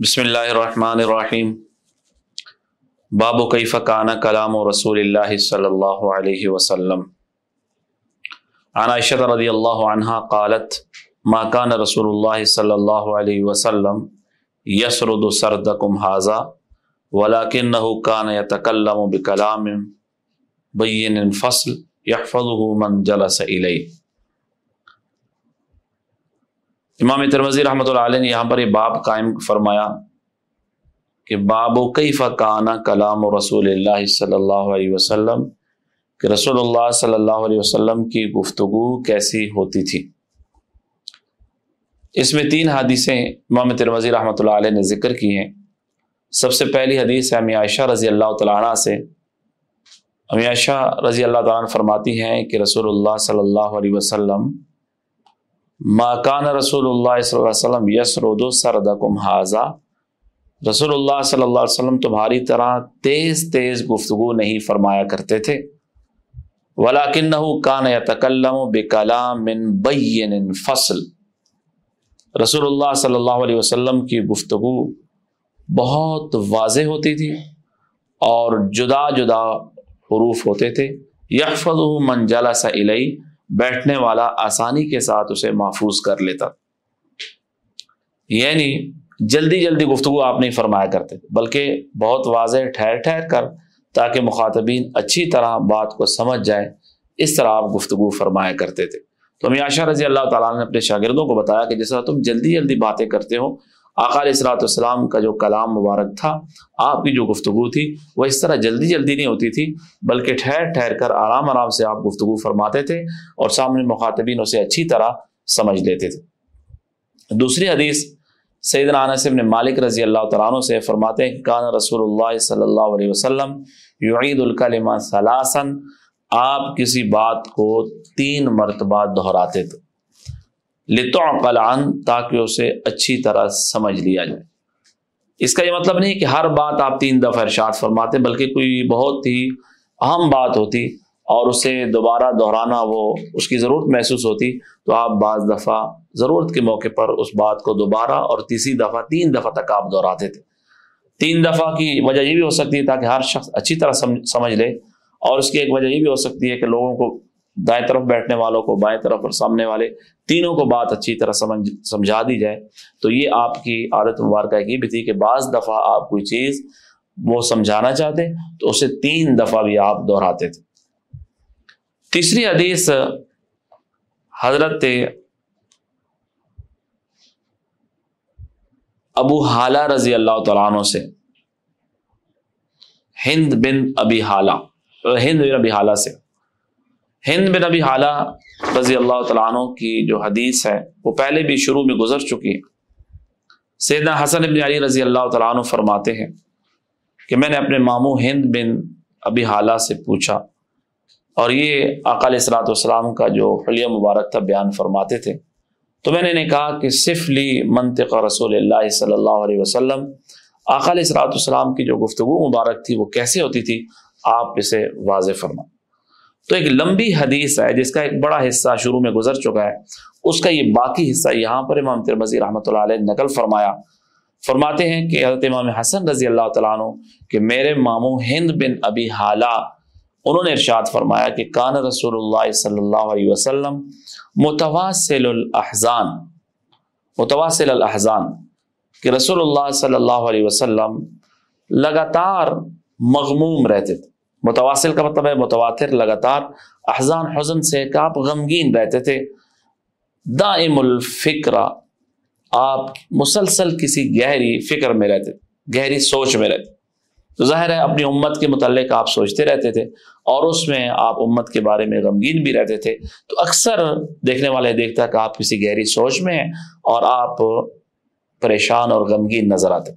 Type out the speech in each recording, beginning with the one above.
بسم اللہ الرحمن الرحیم۔ باب و کیف کان کلام و رسول اللہ صلی اللہ علیہ وسلم۔ عن عائشہ رضی اللہ عنہ قالت، ما کان رسول اللہ صلی اللہ علیہ وسلم یسرد سردکم حاضا ولکنہ کان یتکلم بکلام بین فصل یحفظه من جلس الیہ۔ امام ترمزی رحمۃ اللہ علیہ نے یہاں پر یہ باب قائم فرمایا کہ باب و کئی فقانہ کلام و رسول اللہ صلی اللہ علیہ وسلم، کہ رسول اللہ صلی اللہ علیہ وسلم کی گفتگو کیسی ہوتی تھی۔ اس میں تین حدیثیں امام ترمزی رحمۃ اللہ علیہ نے ذکر کی ہیں۔ سب سے پہلی حدیث ہے، امی عائشہ رضی اللہ تعالیٰ عنہ سے۔ امی عائشہ رضی اللہ تعالیٰ عنہ فرماتی ہیں کہ رسول اللہ صلی اللہ علیہ وسلم ماکان رسول اللہ صلی اللہ علیہ وسلم یس رود حاضہ رسول اللہ صلی اللہ علیہ وسلم تمہاری طرح تیز تیز گفتگو نہیں فرمایا کرتے تھے۔ ولاکن کان یا تکلم بے کلام بین فصل۔ رسول اللہ صلی اللہ علیہ وسلم کی گفتگو بہت واضح ہوتی تھی اور جدا جدا حروف ہوتے تھے۔ یکفظ من جلس الی بیٹھنے والا آسانی کے ساتھ اسے محفوظ کر لیتا۔ یعنی جلدی جلدی گفتگو آپ نہیں فرمایا کرتے، بلکہ بہت واضح ٹھہر ٹھہر کر تاکہ مخاطبین اچھی طرح بات کو سمجھ جائے اس طرح آپ گفتگو فرمایا کرتے تھے۔ تو عائشہ رضی اللہ تعالیٰ نے اپنے شاگردوں کو بتایا کہ جس طرح تم جلدی جلدی باتیں کرتے ہو آقال اصلاۃ والسلام کا جو کلام مبارک تھا، آپ کی جو گفتگو تھی، وہ اس طرح جلدی جلدی نہیں ہوتی تھی، بلکہ ٹھہر ٹھہر کر آرام آرام سے آپ گفتگو فرماتے تھے اور سامنے مخاطبین اسے اچھی طرح سمجھ لیتے تھے۔ دوسری حدیث سیدنا انس بن مالک رضی اللہ تعالیٰ عنہ سے فرماتے ہیں کہ کان رسول اللہ صلی اللہ علیہ وسلم یعید الکلمہ ثلاثن آپ کسی بات کو تین مرتبہ دہراتے تھے۔ لتعقل عن، تاکہ اسے اچھی طرح سمجھ لیا جائے۔ اس کا یہ مطلب نہیں کہ ہر بات آپ تین دفعہ ارشاد فرماتے، بلکہ کوئی بہت ہی اہم بات ہوتی اور اسے دوبارہ دہرانا وہ اس کی ضرورت محسوس ہوتی، تو آپ بعض دفعہ ضرورت کے موقع پر اس بات کو دوبارہ اور تیسری دفعہ، تین دفعہ تک آپ دہراتے تھے۔ تین دفعہ کی وجہ یہ بھی ہو سکتی ہے تاکہ ہر شخص اچھی طرح سمجھ لے اور اس کی ایک وجہ یہ بھی ہو سکتی ہے کہ لوگوں کو دائیں طرف بیٹھنے والوں کو، بائیں طرف اور سامنے والے، تینوں کو بات اچھی طرح سمجھ، سمجھا دی جائے۔ تو یہ آپ کی عادت مبارکہ کی بھی تھی کہ بعض دفعہ آپ کوئی چیز وہ سمجھانا چاہتے تو اسے تین دفعہ بھی آپ دہراتے تھے۔ تیسری حدیث حضرت ابو حالہ رضی اللہ تعالیٰ عنہ سے۔ ہند بن ابی حالہ، ہند بن ابی حالہ سے۔ ہند بن ابی حالہ رضی اللہ تعالیٰ عنہ کی جو حدیث ہے، وہ پہلے بھی شروع میں گزر چکی ہے۔ سیدنا حسن بن علی رضی اللہ تعالیٰ عنہ فرماتے ہیں کہ میں نے اپنے ماموں ہند بن ابی حالہ سے پوچھا اور یہ اقال اصلاۃ والسلام کا جو حلیہ مبارک تھا بیان فرماتے تھے۔ تو میں نے کہا کہ صف لی منطق رسول اللہ صلی اللہ علیہ وسلم۔ اقال اصلاۃ والسلام کی جو گفتگو مبارک تھی وہ کیسے ہوتی تھی؟ آپ اسے واضح فرما تو ایک لمبی حدیث ہے جس کا ایک بڑا حصہ شروع میں گزر چکا ہے۔ اس کا یہ باقی حصہ یہاں پر امام ترمزی رحمۃ اللہ علیہ نقل فرمایا۔ فرماتے ہیں کہ حضرت امام حسن رضی اللہ تعالیٰ عنہ کہ میرے ماموں ہند بن ابی حالہ انہوں نے ارشاد فرمایا کہ کان رسول اللہ صلی اللہ علیہ وسلم متواصل الاحزان متواصل الاحزان کہ رسول اللہ صلی اللہ علیہ وسلم لگاتار مغموم رہتے تھے۔ متواصل کا مطلب ہے متواتر، لگاتار احزان، حزن سے کہ آپ غمگین رہتے تھے۔ دائم الفکر آپ مسلسل کسی گہری فکر میں رہتے، گہری سوچ میں رہتے۔ تو ظاہر ہے، اپنی امت کے متعلق آپ سوچتے رہتے تھے اور اس میں آپ امت کے بارے میں غمگین بھی رہتے تھے۔ تو اکثر دیکھنے والے دیکھتا کہ آپ کسی گہری سوچ میں ہیں اور آپ پریشان اور غمگین نظر آتے۔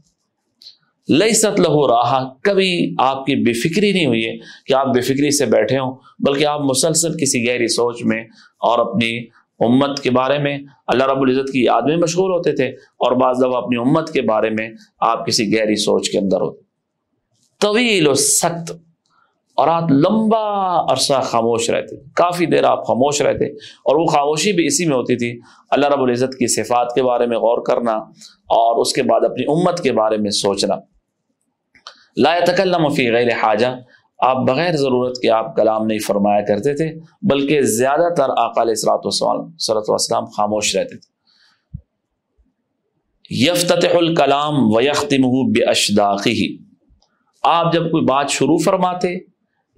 لئی ست لہو راہ کبھی آپ کی بے فکری نہیں ہوئی ہے کہ آپ بے فکری سے بیٹھے ہوں، بلکہ آپ مسلسل کسی گہری سوچ میں اور اپنی امت کے بارے میں اللہ رب العزت کی یاد میں مشغول ہوتے تھے اور بعض دفعہ اپنی امت کے بارے میں آپ کسی گہری سوچ کے اندر ہوتے۔ طویل و سخت اور آپ لمبا عرصہ خاموش رہتے، کافی دیر آپ خاموش رہتے اور وہ خاموشی بھی اسی میں ہوتی تھی، اللہ رب العزت کی صفات کے بارے میں غور کرنا اور اس کے بعد اپنی امت کے بارے میں سوچنا۔ لا تکلم فی غیر حاجہ آپ بغیر ضرورت کے آپ کلام نہیں فرمایا کرتے تھے، بلکہ زیادہ تر اقال اصلاۃ وسلم صلاۃ خاموش رہتے تھے۔ یفتح الکلام و یختم بے اشداقی آپ جب کوئی بات شروع فرماتے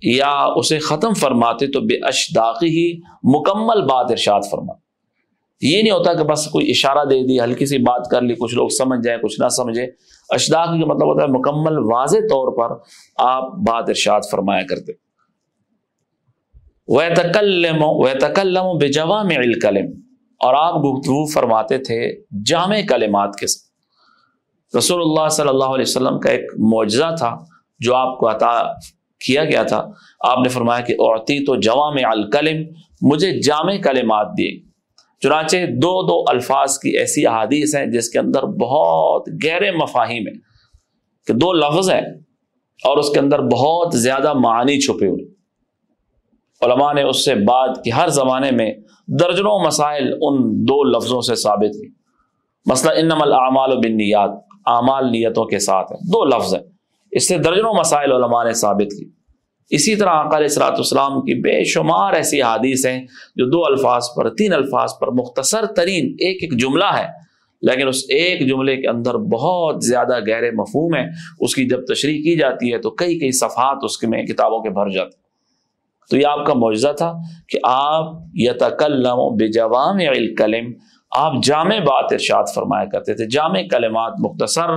یا اسے ختم فرماتے تو بے اشداقی ہی مکمل بات ارشاد فرما یہ نہیں ہوتا کہ بس کوئی اشارہ دے دی، ہلکی سی بات کر لی، کچھ لوگ سمجھ جائیں، کچھ نہ سمجھے اشداقی کا مطلب ہوتا ہے مکمل واضح طور پر آپ بات ارشاد فرمایا کرتے۔ وہ تکلم و الکلم اور آپ گفتگو فرماتے تھے جامع کلمات کے ساتھ۔ رسول اللہ صلی اللہ علیہ وسلم کا ایک معجزہ تھا جو آپ کو عطا کیا گیا تھا۔ آپ نے فرمایا کہ عورتی تو جوام الکلم، مجھے جامع کلمات دیے۔ چنانچہ دو دو الفاظ کی ایسی احادیث ہیں جس کے اندر بہت گہرے مفاہیم ہیں کہ دو لفظ ہیں اور اس کے اندر بہت زیادہ معنی چھپے ہوئے علماء نے اس سے بعد کہ ہر زمانے میں درجنوں مسائل ان دو لفظوں سے ثابت کی مسئلہ انم العمال و بن نیات اعمال نیتوں کے ساتھ ہے دو لفظ ہیں۔ اس سے درجنوں مسائل علماء نے ثابت کی اسی طرح اقال اصلاۃ السلام کی بے شمار ایسی حادیث ہیں جو دو الفاظ پر، تین الفاظ پر مختصر ترین ایک ایک جملہ ہے، لیکن اس ایک جملے کے اندر بہت زیادہ گہرے مفہوم ہے۔ اس کی جب تشریح کی جاتی ہے تو کئی کئی صفحات اس میں کتابوں کے بھر جاتے تو یہ آپ کا معجزہ تھا کہ آپ یتکلم بے جوام الکلم، آپ جامع بات ارشاد فرمایا کرتے تھے۔ جامع کلمات مختصر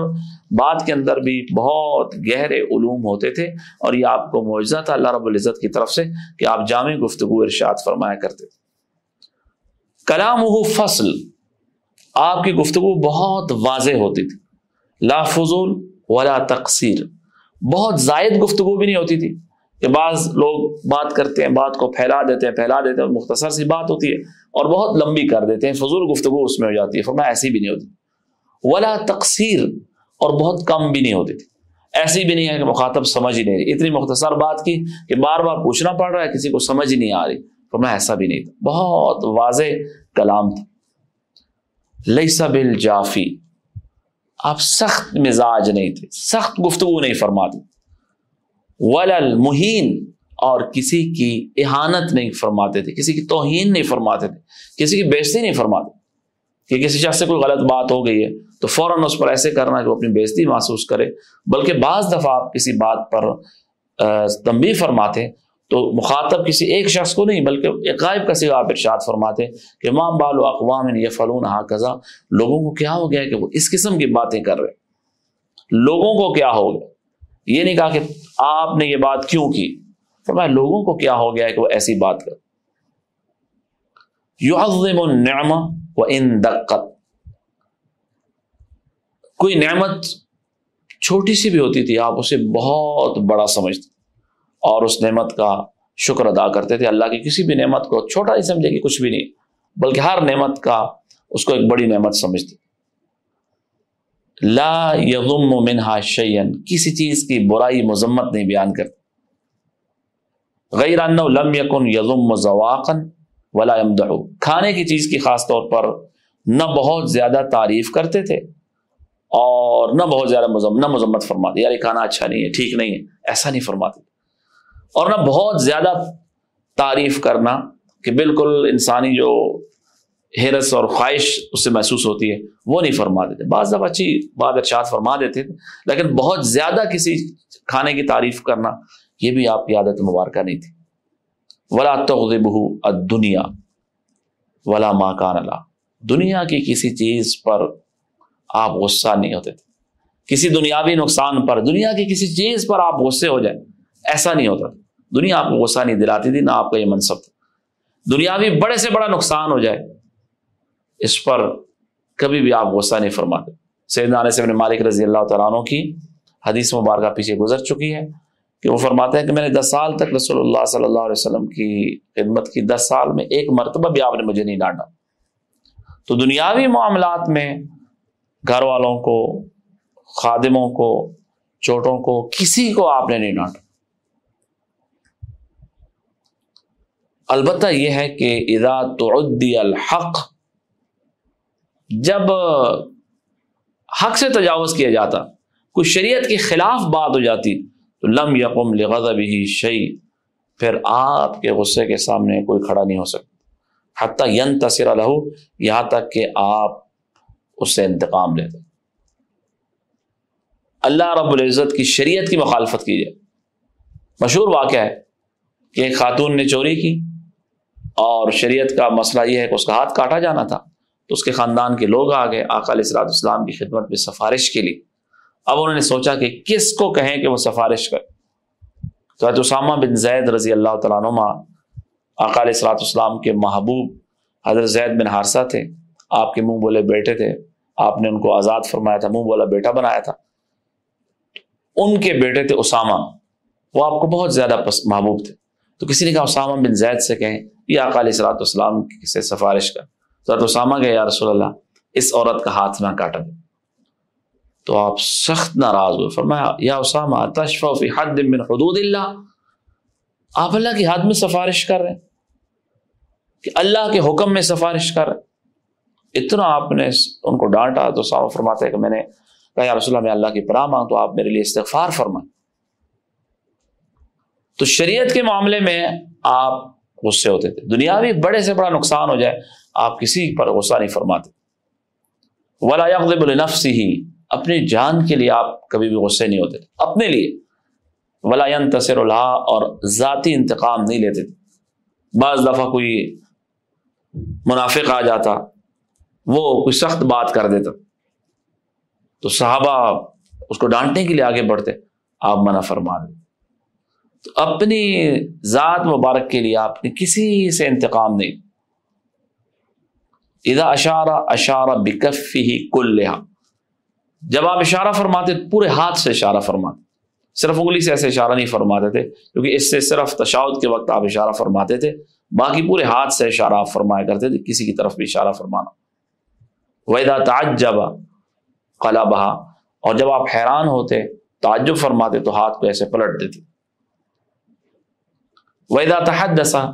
بات کے اندر بھی بہت گہرے علوم ہوتے تھے اور یہ آپ کو معجزہ تھا اللہ رب العزت کی طرف سے کہ آپ جامع گفتگو ارشاد فرمایا کرتے تھے۔ کلام فصل، آپ کی گفتگو بہت واضح ہوتی تھی۔ لا فضول ولا تقسیر بہت زائد گفتگو بھی نہیں ہوتی تھی۔ کہ بعض لوگ بات کرتے ہیں، بات کو پھیلا دیتے ہیں، پھیلا دیتے ہیں مختصر سی بات ہوتی ہے اور بہت لمبی کر دیتے ہیں۔ فضول گفتگو اس میں ہو جاتی ہے، فرمایا ایسی بھی نہیں ہوتی۔ ولا تقسیر اور بہت کم بھی نہیں ہوتی تھی ایسی بھی نہیں ہے کہ مخاطب سمجھ ہی نہیں رہی اتنی مختصر بات کی کہ بار بار پوچھنا پڑ رہا ہے، کسی کو سمجھ ہی نہیں آ رہی۔ فرمایا ایسا بھی نہیں تھا۔ بہت واضح کلام تھا۔ لئی بل جافی آپ سخت مزاج نہیں تھے، سخت گفتگو نہیں فرماتے۔ ولل مہین۔ اور کسی کی احانت نہیں فرماتے تھے، کسی کی توہین نہیں فرماتے تھے، کسی کی بےزتی نہیں فرماتے۔ کہ کسی شخص سے کوئی غلط بات ہو گئی ہے تو فوراً اس پر ایسے کرنا کہ وہ اپنی بےزتی محسوس کرے۔ بلکہ بعض دفعہ آپ کسی بات پر تنبی فرماتے تو مخاطب کسی ایک شخص کو نہیں، بلکہ ایک کا سگا آپ ارشاد فرماتے کہ ماں بال و اقوام یہ فلون ہا قزا لوگوں کو کیا ہو گیا کہ وہ اس قسم کی باتیں کر رہے لوگوں کو کیا ہو گیا؟ یہ نہیں کہا کہ آپ نے یہ بات کیوں کی؟ فرمایا لوگوں کو کیا ہو گیا کہ وہ ایسی بات کر و ان دقت۔ کوئی نعمت چھوٹی سی بھی ہوتی تھی، آپ اسے بہت بڑا سمجھتے۔ اور اس نعمت کا شکر ادا کرتے تھے۔ اللہ کی کسی بھی نعمت کو چھوٹا ہی سمجھے کہ کچھ بھی نہیں، بلکہ ہر نعمت کا اس کو ایک بڑی نعمت سمجھتے۔ لا یغم منہا شیئن، کسی چیز کی برائی، مذمت نہیں بیان کرتے۔ غیر لم یکن یغم ذواقن ولا یمدح کھانے کی چیز کی خاص طور پر نہ بہت زیادہ تعریف کرتے تھے اور نہ بہت زیادہ مزم نہ مذمت فرماتے، یار یہ کھانا اچھا نہیں ہے، ٹھیک نہیں ہے، ایسا نہیں فرماتے۔ اور نہ بہت زیادہ تعریف کرنا کہ بالکل انسانی جو حیرت اور خواہش اس سے محسوس ہوتی ہے، وہ نہیں فرما دیتے۔ بعض دفعہ اچھی بات ارشاد فرما دیتے تھے لیکن بہت زیادہ کسی کھانے کی تعریف کرنا، یہ بھی آپ کی عادت مبارکہ نہیں تھی۔ ولا تو دنیا ولا ماں کان اللہ دنیا کی کسی چیز پر آپ غصہ نہیں ہوتے تھے۔ کسی دنیاوی نقصان پر، دنیا کی کسی چیز پر آپ غصے ہو جائیں، ایسا نہیں ہوتا تھا۔ دنیا آپ کو غصہ نہیں دلاتی تھی، نہ آپ کا یہ منصب تھا۔ دنیاوی بڑے سے بڑا نقصان ہو جائے، اس پر کبھی بھی آپ غصہ نہیں فرماتے۔ سید علیہ سے مالک رضی اللہ تعالیٰ عنہ کی حدیث مبارکہ پیچھے گزر چکی ہے کہ وہ فرماتے ہیں کہ میں نے دس سال تک رسول اللہ صلی اللہ علیہ وسلم کی خدمت کی دس سال میں ایک مرتبہ بھی آپ نے مجھے نہیں ڈانٹا۔ تو دنیاوی معاملات میں گھر والوں کو، خادموں کو، چوٹوں کو، کسی کو آپ نے نہیں ڈانٹا۔ البتہ یہ ہے کہ اذا تعدی الحق، جب حق سے تجاوز کیا جاتا، کوئی شریعت کے خلاف بات ہو جاتی، تو لم یقم لغضب ہی شعی پھر آپ کے غصے کے سامنے کوئی کھڑا نہیں ہو سکتا۔ حتیٰ ین تصر لہو، یہاں تک کہ آپ اس سے انتقام لیتے اللہ رب العزت کی شریعت کی مخالفت کی جائے مشہور واقعہ ہے کہ ایک خاتون نے چوری کی اور شریعت کا مسئلہ یہ ہے کہ اس کا ہاتھ کاٹا جانا تھا۔ تو اس کے خاندان کے لوگ آ گئے علیہ السلاط اسلام کی خدمت میں سفارش کے لیے۔ اب انہوں نے سوچا کہ کس کو کہیں کہ وہ سفارش کرے۔ تو اسامہ بن زید رضی اللہ تعالیٰ نما علیہ السلاط اسلام کے محبوب حضرت زید بن حارثہ تھے۔ آپ کے منہ بولے بیٹے تھے، آپ نے ان کو آزاد فرمایا تھا، منہ بولا بیٹا بنایا تھا۔ ان کے بیٹے تھے اسامہ، وہ آپ کو بہت زیادہ محبوب تھے۔ تو کسی نے کہا اسامہ بن زید سے کہیں، یہ علیہ السلاط اسلام سے سفارش کر تو اسامہ گئے یا رسول اللہ، اس عورت کا ہاتھ نہ کاٹا۔ دے تو آپ سخت ناراض ہوئے۔ فرمایا، یا اسامہ فی حد من حدود اللہ۔ آپ اللہ کی حد میں سفارش کر رہے ہیں، کہ اللہ کے حکم میں سفارش کر رہے اتنا آپ نے ان کو ڈانٹا تو اسامہ فرماتا ہے کہ میں نے کہا، یا رسول اللہ، میں اللہ کی پرا مانگ تو آپ میرے لیے استغفار فرمائیں۔ تو شریعت کے معاملے میں آپ غصے ہوتے تھے۔ دنیاوی بڑے سے بڑا نقصان ہو جائے، آپ کسی پر غصہ نہیں فرماتے۔ ولا یغضب لنفسه۔ ہی اپنی جان کے لیے آپ کبھی بھی غصے نہیں ہوتے تھے۔ اپنے لیے۔ ولا ينتصر اللہ اور ذاتی انتقام نہیں لیتے تھے۔ بعض دفعہ کوئی منافق آ جاتا وہ کوئی سخت بات کر دیتا۔ تو صحابہ اس کو ڈانٹنے کے لیے آگے بڑھتے۔ آپ منع فرما دیں۔ تو اپنی ذات مبارک کے لیے آپ نے کسی سے انتقام نہیں۔ ادا اشارہ اشارہ بکفی ہی کل لہا جب آپ اشارہ فرماتے پورے ہاتھ سے اشارہ فرماتے۔ صرف انگلی سے ایسے اشارہ نہیں فرماتے تھے، کیونکہ اس سے صرف تشاؤد کے وقت آپ اشارہ فرماتے تھے۔ باقی پورے ہاتھ سے اشارہ آپ فرمایا کرتے تھے، کسی کی طرف بھی اشارہ فرمانا۔ ویدا تعجب قلا بہا اور جب آپ حیران ہوتے، تعجب فرماتے تو ہاتھ کو ایسے پلٹ دیتے۔ ویدا تحدثا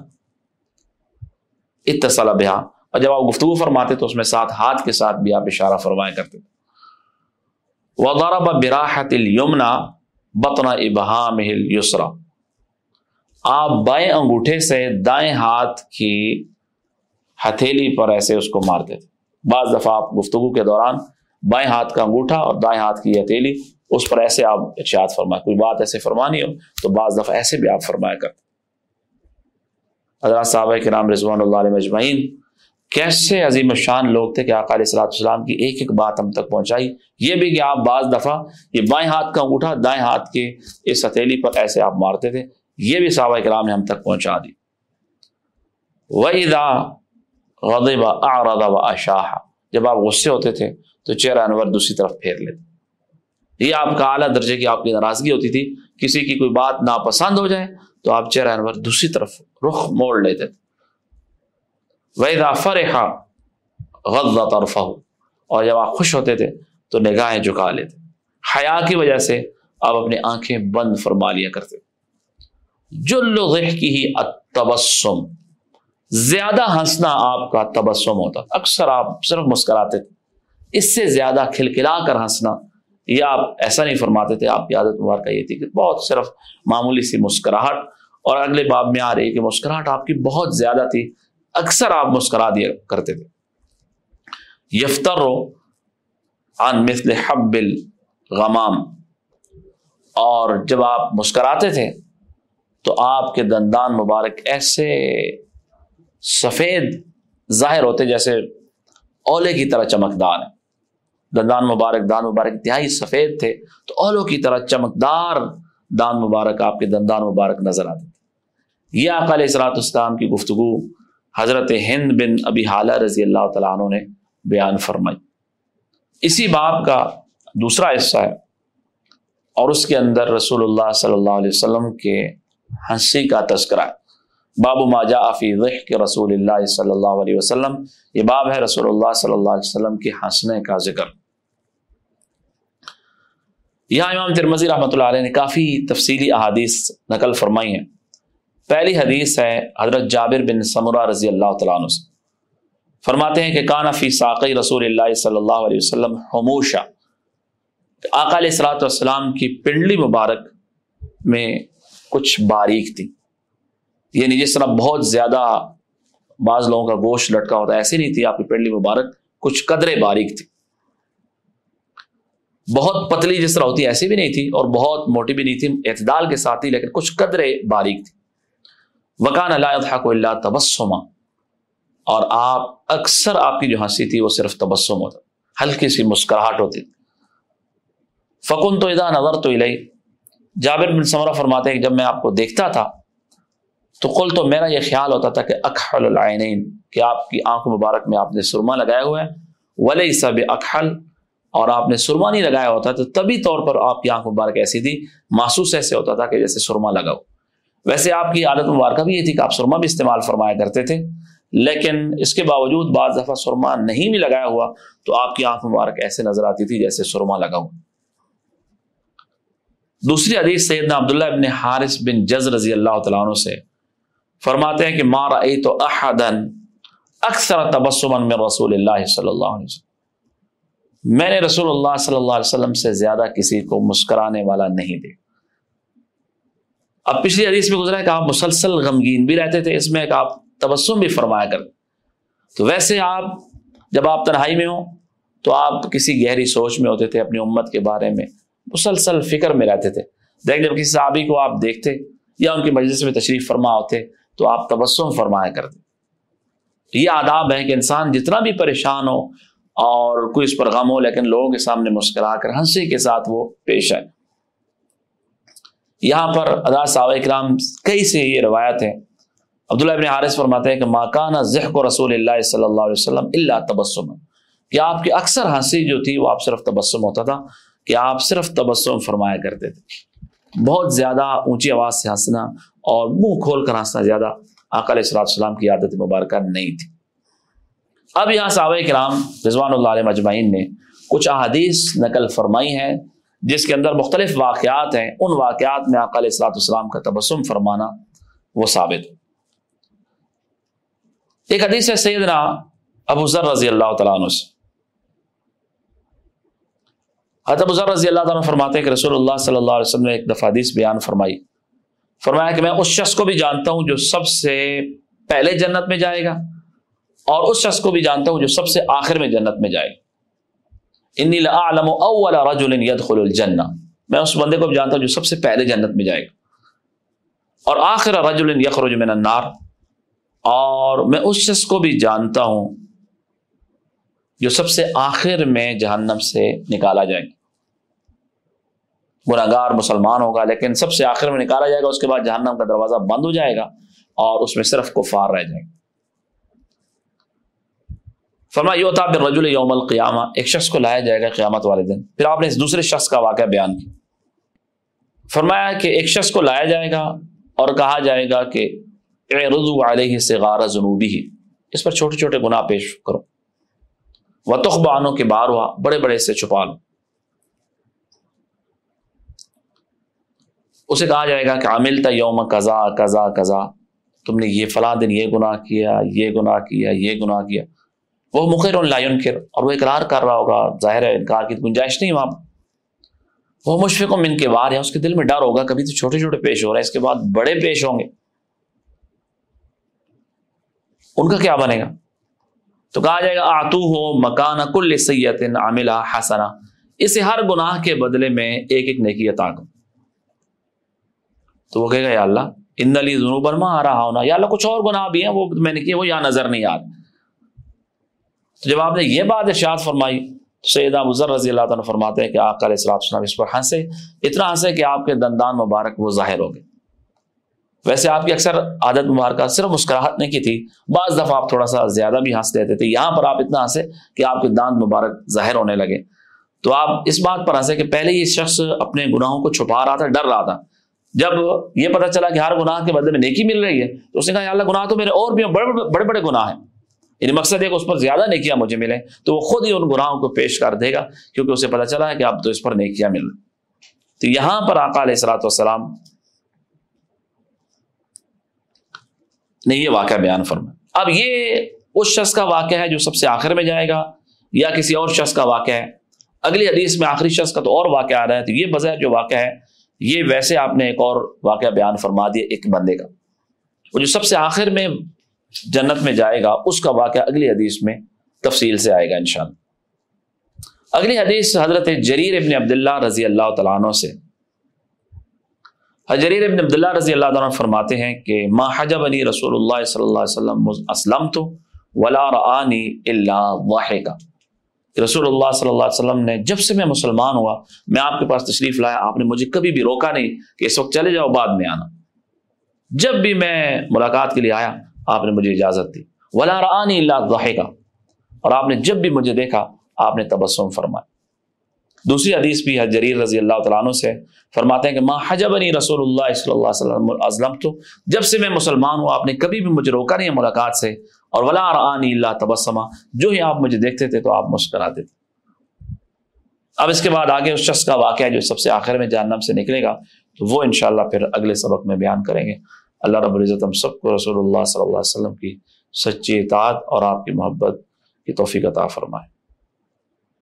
اتصل بہا اور جب آپ گفتگو فرماتے تو اس میں ساتھ ہاتھ کے ساتھ بھی آپ اشارہ فرمایا کرتے۔ تھے براحت المنا بتنا ابہام یسرا آپ بائیں انگوٹھے سے دائیں ہاتھ کی ہتھیلی پر ایسے اس کو مارتے تھے۔ بعض دفعہ آپ گفتگو کے دوران بائیں ہاتھ کا انگوٹھا اور دائیں ہاتھ کی ہتھیلی، اس پر ایسے آپ ارشاد فرمائے کوئی بات ایسے فرمانی ہو تو بعض دفعہ ایسے بھی آپ فرمایا کرتے حضرات صاحب کے نام رضوان اللہ علیہ مجمعین، کیسے عظیم شان لوگ تھے کہ آقا علیہ السلام السلام کی ایک ایک بات ہم تک پہنچائی؟ یہ بھی کہ آپ بعض دفعہ یہ بائیں ہاتھ کا انگوٹھا، دائیں ہاتھ کے اس ہتھیلی پر ایسے آپ مارتے تھے، یہ بھی صحابہ کرام نے ہم تک پہنچا دی۔ وَإِذَا غَضِبَ أَعْرَضَ وَأَشَاحَ جب آپ غصے ہوتے تھے تو چہرہ انور دوسری طرف پھیر لیتے۔ یہ آپ کا اعلیٰ درجے کی آپ کی ناراضگی ہوتی تھی، کسی کی کوئی بات ناپسند ہو جائے تو آپ چہرہ انور دوسری طرف رخ موڑ لیتے۔ تھے ویدا فرحا غزہ طرف اور جب آپ خوش ہوتے تھے تو نگاہیں جھکا لیتے۔ حیا کی وجہ سے آپ اپنی آنکھیں بند فرما لیا کرتے۔ جو لوگ کی ہی تبسم زیادہ ہنسنا آپ کا تبسم ہوتا اکثر آپ صرف مسکراتے تھے۔ اس سے زیادہ کھلکھلا کر ہنسنا یا آپ ایسا نہیں فرماتے تھے۔ آپ کی عادت مبارکہ یہ تھی کہ بہت صرف معمولی سی مسکراہٹ اور اگلے باب میں آ رہی کہ مسکراہٹ آپ کی بہت زیادہ تھی۔ اکثر آپ مسکرا دیا کرتے تھے۔ یفتر عن مثل حب الغمام۔ اور جب آپ مسکراتے تھے تو آپ کے دندان مبارک ایسے سفید ظاہر ہوتے جیسے اولے کی طرح چمکدار ہیں۔ دندان مبارک، دان مبارک، انتہائی سفید تھے تو اولوں کی طرح چمکدار دان مبارک آپ کے دندان مبارک نظر آتے تھے۔ یہ آپ علیہ السلاط اسلام کی گفتگو حضرت ہند بن ابی حالہ رضی اللہ تعالیٰ عنہ نے بیان فرمائی۔ اسی باب کا دوسرا حصہ ہے اور اس کے اندر رسول اللہ صلی اللہ علیہ وسلم کے ہنسی کا تذکرہ ہے۔ باب ما جاء فی ضحک رسول اللہ صلی اللہ علیہ وسلم، یہ باب ہے رسول اللہ صلی اللہ علیہ وسلم کے ہنسنے کا ذکر۔ یہاں امام ترمزی رحمۃ اللہ علیہ نے کافی تفصیلی احادیث نقل فرمائی ہیں۔ پہلی حدیث ہے حضرت جابر بن سمرہ رضی اللہ تعالیٰ عنہ سے۔ فرماتے ہیں کہ کانا فی ساقی رسول اللہ صلی اللہ علیہ وسلم حموشہ آقا علیہ السلاۃ والسلام کی پنڈلی مبارک میں کچھ باریک تھی۔ یعنی جس طرح بہت زیادہ بعض لوگوں کا گوشت لٹکا ہوتا ہے ایسی نہیں تھی، آپ کی پنڈلی مبارک کچھ قدرے باریک تھی۔ بہت پتلی جس طرح ہوتی، ایسی بھی نہیں تھی اور بہت موٹی بھی نہیں تھی، اعتدال کے ساتھ ہی، لیکن کچھ قدرے باریک تھی۔ وکان اللہ کو اللہ تبسما۔ اور آپ، اکثر آپ کی جو ہنسی تھی، وہ صرف تبسم ہوتا۔ ہلکی سی مسکراہٹ ہوتی۔ فکن تو ادا نظر تو الہی جابر بن سمرہ فرماتے ہیں کہ جب میں آپ کو دیکھتا تھا تو کل تو میرا یہ خیال ہوتا تھا کہ اکحل العینین، کہ آپ کی آنکھ مبارک میں آپ نے سرما لگایا ہوا ہے ولی سب اکحل اور آپ نے سرما نہیں لگایا ہوتا تو طبی طور پر آپ کی آنکھ مبارک ایسی تھی۔ محسوس ایسے ہوتا تھا کہ جیسے سرما لگاؤ ویسے آپ کی عادت مبارکہ بھی یہ تھی کہ آپ سرما بھی استعمال فرمایا کرتے تھے۔ لیکن اس کے باوجود بعض دفعہ سرما نہیں بھی لگایا ہوا تو آپ کی آنکھ مبارک ایسے نظر آتی تھی جیسے سرما لگاؤ دوسری حدیث سیدنا عبداللہ ابن حارث بن جز رضی اللہ تعالیٰ عنہ سے فرماتے ہیں کہ مارا ای تو احدن اکثر تبسم میں رسول اللہ صلی اللہ علیہ وسلم۔ میں نے رسول اللہ صلی اللہ علیہ وسلم سے زیادہ کسی کو مسکرانے والا نہیں دے اب پچھلی حدیث میں گزرا ہے کہ آپ مسلسل غمگین بھی رہتے تھے، اس میں ایک آپ تبسم بھی فرمایا کر تو ویسے آپ جب آپ تنہائی میں ہوں تو آپ کسی گہری سوچ میں ہوتے تھے، اپنی امت کے بارے میں مسلسل فکر میں رہتے تھے۔ دیکھ، جب کسی صحابی کو آپ دیکھتے یا ان کی مجلس میں تشریف فرما ہوتے تو آپ تبسم فرمایا کرتے یہ آداب ہے کہ انسان جتنا بھی پریشان ہو اور کوئی اس پر غم ہو، لیکن لوگوں کے سامنے مسکرا کر ہنسی کے ساتھ وہ پیش ہے یہاں پر ادا صاحب اکرام کئی سے یہ روایت ہے عبداللہ ابن حارث فرماتے ہیں کہ ماکانہ ذہق و رسول اللہ صلی اللہ علیہ وسلم اللہ تبسم۔ کہ آپ کی اکثر ہنسی جو تھی وہ آپ صرف تبسم ہوتا تھا، کہ آپ صرف تبسم فرمایا کرتے تھے۔ بہت زیادہ اونچی آواز سے ہنسنا اور منہ کھول کر ہنسنا زیادہ آقا علیہ السلام کی عادت مبارکہ نہیں تھی۔ اب یہاں صحابہ کرام رضوان اللہ علیہ مجمعین نے کچھ احادیث نقل فرمائی ہیں، جس کے اندر مختلف واقعات ہیں۔ ان واقعات میں آقا علیہ السلاۃ السلام کا تبسم فرمانا وہ ثابت۔ ایک حدیث ہے سیدنا ابو ذر رضی اللہ تعالیٰ عنہ سے۔ حضرت ذر رضی اللہ تعالیٰ فرماتے ہیں کہ رسول اللہ صلی اللہ علیہ وسلم نے ایک دفعہ حدیث بیان فرمائی۔ فرمایا کہ میں اس شخص کو بھی جانتا ہوں جو سب سے پہلے جنت میں جائے گا اور اس شخص کو بھی جانتا ہوں جو سب سے آخر میں جنت میں جائے گا۔ انی لعلم اول رجل يدخل الجنہ۔ میں اس بندے کو بھی جانتا ہوں جو سب سے پہلے جنت میں جائے گا۔ اور آخر رجل یخرج من النار۔ اور میں اس شخص کو بھی جانتا ہوں جو سب سے آخر میں جہنم سے نکالا جائے گا۔ گناگار مسلمان ہوگا، لیکن سب سے آخر میں نکالا جائے گا، اس کے بعد جہنم کا دروازہ بند ہو جائے گا اور اس میں صرف کفار رہ جائے گا فرما یہ ہوتا رجول یوم القیامہ، ایک شخص کو لایا جائے گا قیامت والے دن۔ پھر آپ نے اس دوسرے شخص کا واقعہ بیان کیا۔ فرمایا کہ ایک شخص کو لایا جائے گا اور کہا جائے گا کہ رضو علیہ سے غارہ جنوبی ہی اس پر چھوٹے چھوٹے گناہ پیش کرو۔ و تخبانوں کے بار ہوا، بڑے بڑے سے چھپا لو۔ اسے کہا جائے گا کہ عامل تا یوم کزا کزا کزا تم نے یہ فلاں دن یہ گناہ کیا، یہ گناہ کیا، یہ گناہ کیا۔ وہ مخیر لائن کر اور وہ اقرار کر رہا ہوگا، ظاہر ہے انکار کی گنجائش نہیں وہاں۔ وہ مشفق و من کے وار ہے، اس کے دل میں ڈر ہوگا، کبھی تو چھوٹے چھوٹے پیش ہو رہے ہیں اس کے بعد بڑے پیش ہوں گے۔ ان کا کیا بنے گا؟ تو کہا جائے گا آتو ہو مکان کل سید عاملہ حسنا اسے ہر گناہ کے بدلے میں ایک ایک نیکی عطا کرو۔ تو وہ کہے گا، یا اللہ، ان علی ضنوب برما آ رہا ہونا یا اللہ، کچھ اور گناہ بھی ہیں، وہ میں نے کیا وہ یہاں نظر نہیں آتے تو جب آپ نے یہ بات ارشاد فرمائی سیدہ مضر رضی اللہ تعالیٰ فرماتے ہیں کہ آقا علیہ السلام السلام اس پر ہنسے، اتنا ہنسے کہ آپ کے دندان مبارک وہ ظاہر ہو گئے۔ ویسے آپ کی اکثر عادت مبارکہ صرف مسکراہٹ نہیں کی تھی، بعض دفعہ آپ تھوڑا سا زیادہ بھی ہنس لیتے تھے۔ یہاں پر آپ اتنا ہنسے کہ آپ کے دانت مبارک ظاہر ہونے لگے۔ تو آپ اس بات پر ہنسے کہ پہلے یہ شخص اپنے گناہوں کو چھپا رہا تھا، ڈر رہا تھا۔ جب یہ پتا چلا کہ ہر گناہ کے بدلے میں نیکی مل رہی ہے، تو اس نے کہا اللہ، گناہ تو میرے اور بھی بڑے بڑے بڑے گناہ ہیں۔ یعنی مقصد ہے کہ اس پر زیادہ نیکیاں مجھے ملیں، تو وہ خود ہی ان گناہوں کو پیش کر دے گا، کیونکہ اسے پتا چلا ہے کہ اب تو اس پر نیکیاں مل تو یہاں پر آقا علیہ السلاۃ والسلام نہیں یہ واقعہ بیان فرمائے اب یہ اس شخص کا واقعہ ہے جو سب سے آخر میں جائے گا، یا کسی اور شخص کا واقعہ ہے۔ اگلی حدیث میں آخری شخص کا تو اور واقعہ آ رہا ہے، تو یہ بظاہر جو واقعہ ہے یہ ویسے آپ نے ایک اور واقعہ بیان فرما دیا ایک بندے کا۔ وہ جو سب سے آخر میں جنت میں جائے گا، اس کا واقعہ اگلی حدیث میں تفصیل سے آئے گا انشاءاللہ۔ اگلی حدیث حضرت جریر ابن عبداللہ رضی اللہ تعالیٰ عنہ سے۔ حجریر ابن عبداللہ رضی اللہ عنہ فرماتے ہیں کہ ما حجب علی رسول اللہ صلی اللہ علیہ وسلم اسلم تو ولا رآنی اللہ واحد کا رسول اللہ صلی اللہ علیہ وسلم نے جب سے میں مسلمان ہوا، میں آپ کے پاس تشریف لایا، آپ نے مجھے کبھی بھی روکا نہیں کہ اس وقت چلے جاؤ، بعد میں آنا۔ جب بھی میں ملاقات کے لیے آیا، آپ نے مجھے اجازت دی۔ ولا رآنی اللہ واحد کا اور آپ نے جب بھی مجھے دیکھا، آپ نے تبسم فرمایا۔ دوسری حدیث بھی جریر رضی اللہ تعالیٰ عنہ سے فرماتے ہیں کہ ماں حجب رسول اللہ صلی اللہ علیہ وسلم تو جب سے میں مسلمان ہوں آپ نے کبھی بھی مجھے روکا نہیں ملاقات سے۔ اور ولا رانی اللہ تبسما جو ہی آپ مجھے دیکھتے تھے تو آپ مسکراتے تھے۔ اب اس کے بعد آگے اس شخص کا واقعہ جو سب سے آخر میں جہنم سے نکلے گا، تو وہ انشاءاللہ پھر اگلے سبق میں بیان کریں گے۔ اللہ رب العزت ہم سب کو رسول اللہ صلی اللہ علیہ وسلم کی سچی اطاعت اور آپ کی محبت کی توفیق عطا فرمائے۔